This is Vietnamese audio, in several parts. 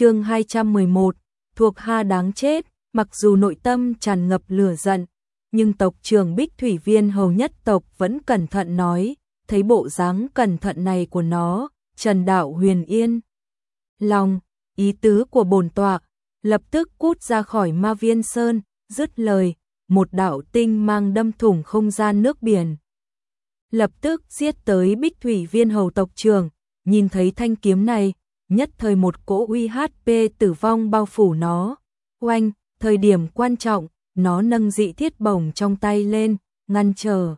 chương 211, thuộc ha đáng chết, mặc dù nội tâm tràn ngập lửa giận, nhưng tộc trưởng Bích Thủy Viên hầu nhất tộc vẫn cẩn thận nói, thấy bộ dáng cẩn thận này của nó, Trần Đạo Huyền Yên. Lòng, ý tứ của bổn tọa, lập tức cút ra khỏi ma viên sơn, dứt lời, một đạo tinh mang đâm thủng không gian nước biển. Lập tức giết tới Bích Thủy Viên hầu tộc trưởng, nhìn thấy thanh kiếm này, nhất thời một cỗ uy HP tử vong bao phủ nó. Oanh, thời điểm quan trọng, nó nâng dị thiết bổng trong tay lên, ngăn chờ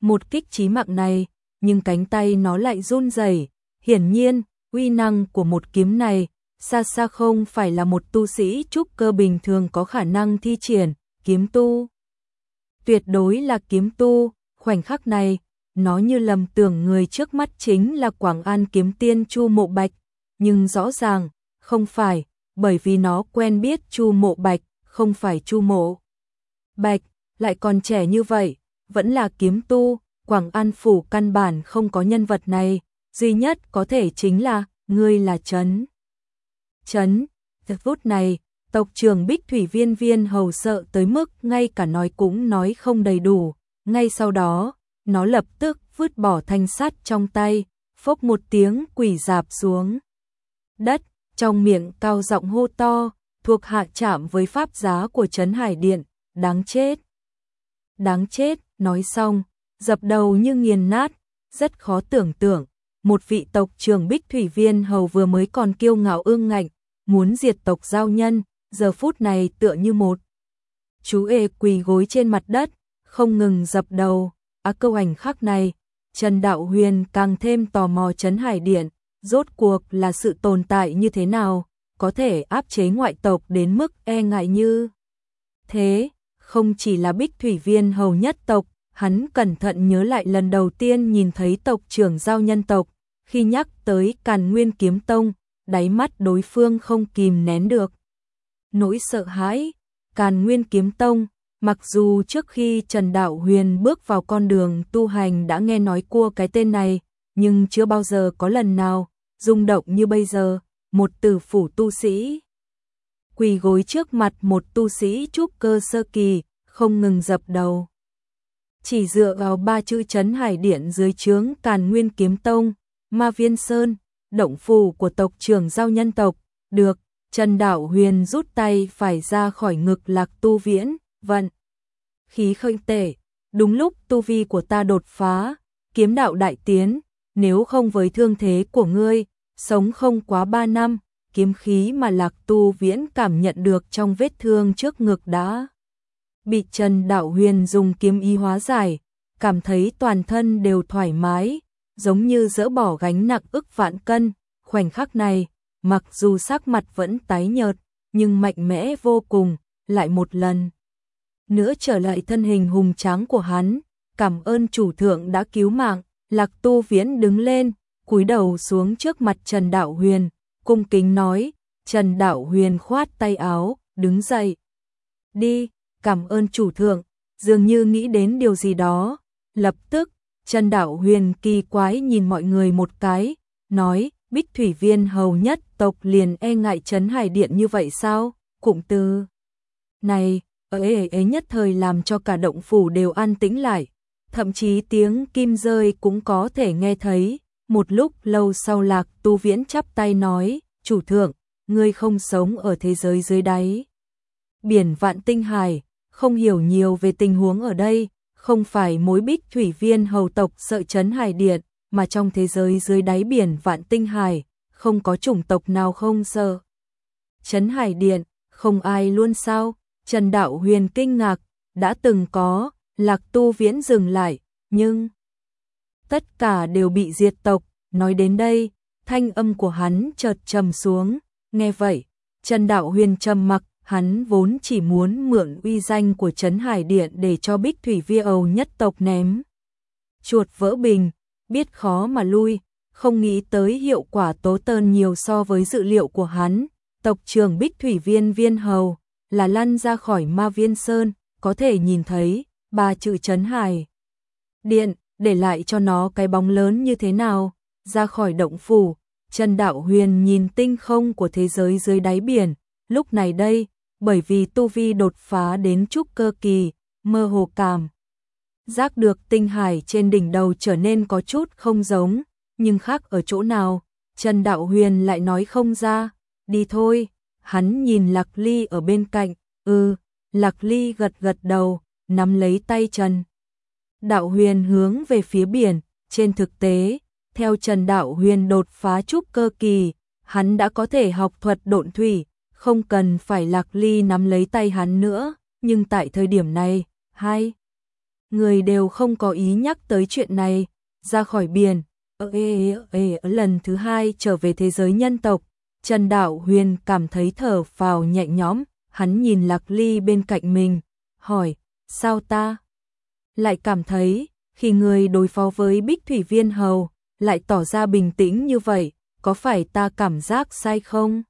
Một kích chí mạng này, nhưng cánh tay nó lại run rẩy. hiển nhiên, uy năng của một kiếm này, xa xa không phải là một tu sĩ trúc cơ bình thường có khả năng thi triển, kiếm tu. Tuyệt đối là kiếm tu, khoảnh khắc này, nó như lầm tưởng người trước mắt chính là Quảng An kiếm tiên Chu Mộ Bạch, nhưng rõ ràng, không phải, bởi vì nó quen biết Chu Mộ Bạch, không phải Chu Mộ. Bạch, lại còn trẻ như vậy, vẫn là kiếm tu, Quảng An Phủ căn bản không có nhân vật này, duy nhất có thể chính là, ngươi là Trấn. Trấn, phút này, tộc trưởng Bích Thủy Viên Viên hầu sợ tới mức ngay cả nói cũng nói không đầy đủ, ngay sau đó, nó lập tức vứt bỏ thanh sắt trong tay, phốc một tiếng quỷ dạp xuống. Đất, trong miệng cao giọng hô to, thuộc hạ chạm với pháp giá của Trấn Hải Điện, đáng chết. Đáng chết, nói xong, dập đầu như nghiền nát, rất khó tưởng tượng. Một vị tộc trưởng Bích Thủy Viên hầu vừa mới còn kiêu ngạo ương ngạnh, muốn diệt tộc giao nhân, giờ phút này tựa như một. Chú ê quỳ gối trên mặt đất, không ngừng dập đầu, á câu ảnh khắc này, Trần Đạo Huyền càng thêm tò mò chấn hải điện, rốt cuộc là sự tồn tại như thế nào, có thể áp chế ngoại tộc đến mức e ngại như. Thế, không chỉ là bích thủy viên hầu nhất tộc, hắn cẩn thận nhớ lại lần đầu tiên nhìn thấy tộc trưởng giao nhân tộc, khi nhắc tới càn nguyên kiếm tông, đáy mắt đối phương không kìm nén được. Nỗi sợ hãi, càn nguyên kiếm tông, mặc dù trước khi Trần Đạo Huyền bước vào con đường tu hành đã nghe nói cua cái tên này, nhưng chưa bao giờ có lần nào rung động như bây giờ, một tử phủ tu sĩ. Quỳ gối trước mặt một tu sĩ trúc cơ sơ kỳ, không ngừng dập đầu. Chỉ dựa vào ba chữ chấn hải điện dưới trướng Càn Nguyên Kiếm Tông, Ma Viên Sơn, động phủ của tộc trưởng giao nhân tộc, được, Trần Đạo Huyền rút tay phải ra khỏi ngực lạc tu viễn, vận. Khí khơi tể, đúng lúc tu vi của ta đột phá, kiếm đạo đại tiến, nếu không với thương thế của ngươi, sống không quá ba năm, kiếm khí mà lạc tu viễn cảm nhận được trong vết thương trước ngực đã. Bị Trần Đạo Huyền dùng kiếm y hóa giải, cảm thấy toàn thân đều thoải mái, giống như dỡ bỏ gánh nặng ức vạn cân, khoảnh khắc này, mặc dù sắc mặt vẫn tái nhợt, nhưng mạnh mẽ vô cùng, lại một lần. Nữa trở lại thân hình hùng tráng của hắn, cảm ơn chủ thượng đã cứu mạng, lạc tu viễn đứng lên, cúi đầu xuống trước mặt Trần Đạo Huyền, cung kính nói, Trần Đạo Huyền khoát tay áo, đứng dậy. Đi, cảm ơn chủ thượng, dường như nghĩ đến điều gì đó, lập tức, Trần Đạo Huyền kỳ quái nhìn mọi người một cái, nói, Bích Thủy Viên hầu nhất tộc liền e ngại Trấn Hải Điện như vậy sao? Cụm từ này, ấy ấy ấy nhất thời làm cho cả động phủ đều an tĩnh lại, thậm chí tiếng kim rơi cũng có thể nghe thấy. Một lúc lâu sau lạc tu viễn chắp tay nói, chủ thượng, ngươi không sống ở thế giới dưới đáy. Biển vạn tinh hải, không hiểu nhiều về tình huống ở đây, không phải mối bích thủy viên hầu tộc sợ chấn hải điện, mà trong thế giới dưới đáy biển vạn tinh hải, không có chủng tộc nào không sợ. Chấn hải điện, không ai luôn sao, Trần Đạo Huyền kinh ngạc, đã từng có, lạc tu viễn dừng lại, nhưng tất cả đều bị diệt tộc, nói đến đây, thanh âm của hắn chợt trầm xuống, nghe vậy, Trần Đạo Huyền trầm mặc, hắn vốn chỉ muốn mượn uy danh của Trấn Hải Điện để cho Bích Thủy Vi Âu nhất tộc ném. Chuột vỡ bình, biết khó mà lui, không nghĩ tới hiệu quả tố tơn nhiều so với dự liệu của hắn, tộc trưởng Bích Thủy Viên Viên Hầu, là lăn ra khỏi ma viên sơn, có thể nhìn thấy, ba chữ Trấn Hải. Điện, để lại cho nó cái bóng lớn như thế nào, ra khỏi động phủ, Trần Đạo Huyền nhìn tinh không của thế giới dưới đáy biển, lúc này đây, bởi vì tu vi đột phá đến trúc cơ kỳ, mơ hồ cảm. Giác được tinh hải trên đỉnh đầu trở nên có chút không giống, nhưng khác ở chỗ nào, Trần Đạo Huyền lại nói không ra, đi thôi, hắn nhìn Lạc Ly ở bên cạnh, ừ, Lạc Ly gật gật đầu, nắm lấy tay Trần. Đạo Huyền hướng về phía biển, trên thực tế, theo Trần Đạo Huyền đột phá trúc cơ kỳ, hắn đã có thể học thuật độn thủy, không cần phải Lạc Ly nắm lấy tay hắn nữa, nhưng tại thời điểm này, hai người đều không có ý nhắc tới chuyện này, ra khỏi biển, ơ ê ê lần thứ hai trở về thế giới nhân tộc, Trần Đạo Huyền cảm thấy thở phào nhẹ nhõm, hắn nhìn Lạc Ly bên cạnh mình, hỏi, sao ta? Lại cảm thấy, khi người đối phó với Bích Thủy Viên Hầu, lại tỏ ra bình tĩnh như vậy, có phải ta cảm giác sai không?